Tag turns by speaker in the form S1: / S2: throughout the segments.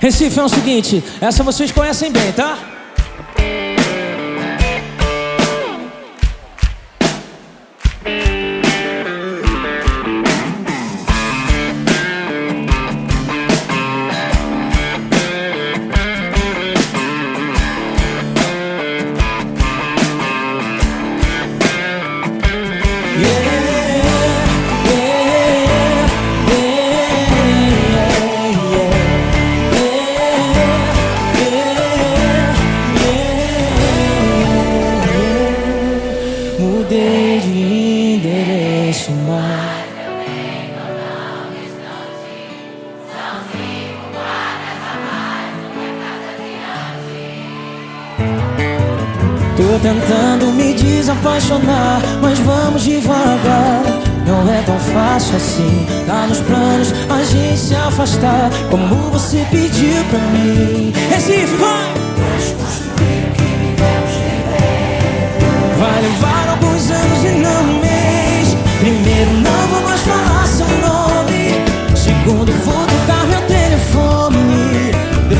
S1: Recife é o seguinte, essa vocês conhecem bem, tá? Tô tentando me desapaixonar, mas vamos devagar. Não é tão fácil assim, tá nos planos a gente se afastar, como você pediu pra mim. Recife, vai!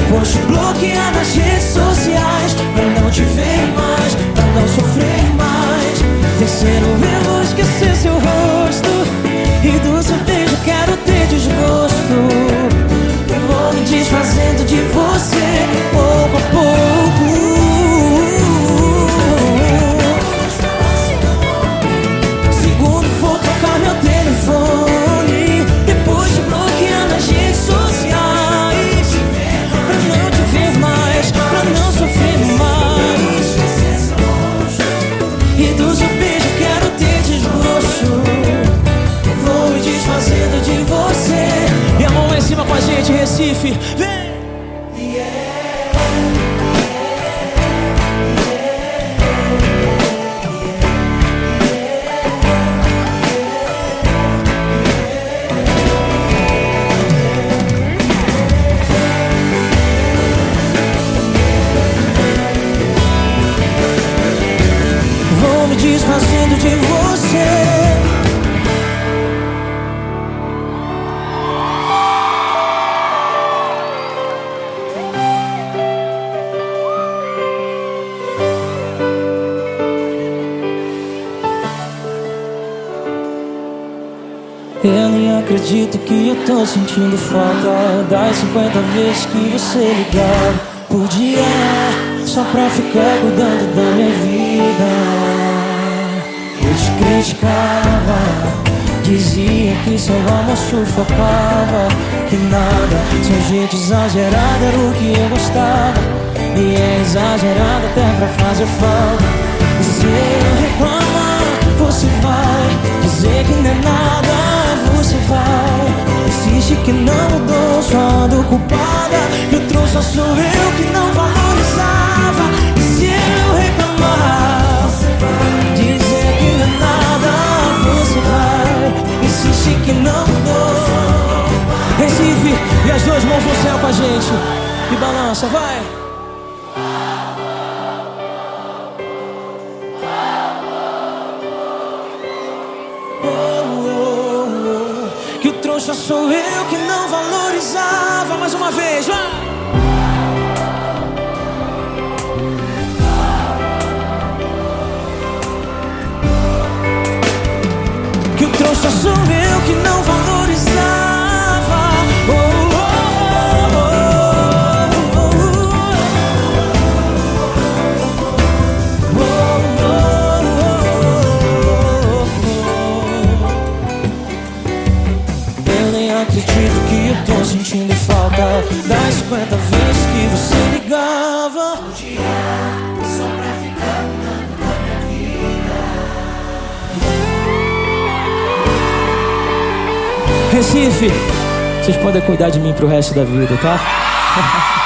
S1: Depois, te bloquear nas redes sociais. Pra não te ver mais, pra não sofrer mais. Terceiro, eu vou Recife. Vem! Vou me desfazendo de você. Acredito que eu tô sentindo falta Das 50 vezes que você ligava por dia Só pra ficar cuidando da minha vida. Eu te criticava Dizia que seu amor sufocava Que nada, seu jeito exagerado era o que eu gostava E é exagerado até pra fazer falta. Se eu reclamar, você vai Dizer que não é nada, que não mudou, só ando culpada. Eu trouxe sou eu que não valorizava. E se eu reclamar, Dizer que não é nada, você vai Insiste que não mudou. Recife, e as duas mãos no céu com a gente. E balança, vai! Trouxa sou eu que não valorizava Mais uma vez, vai! Sentindo falta Das 50 vezes que você ligava
S2: Só pra ficar cuidando da minha vida.
S1: Recife, vocês podem cuidar de mim pro resto da vida, tá?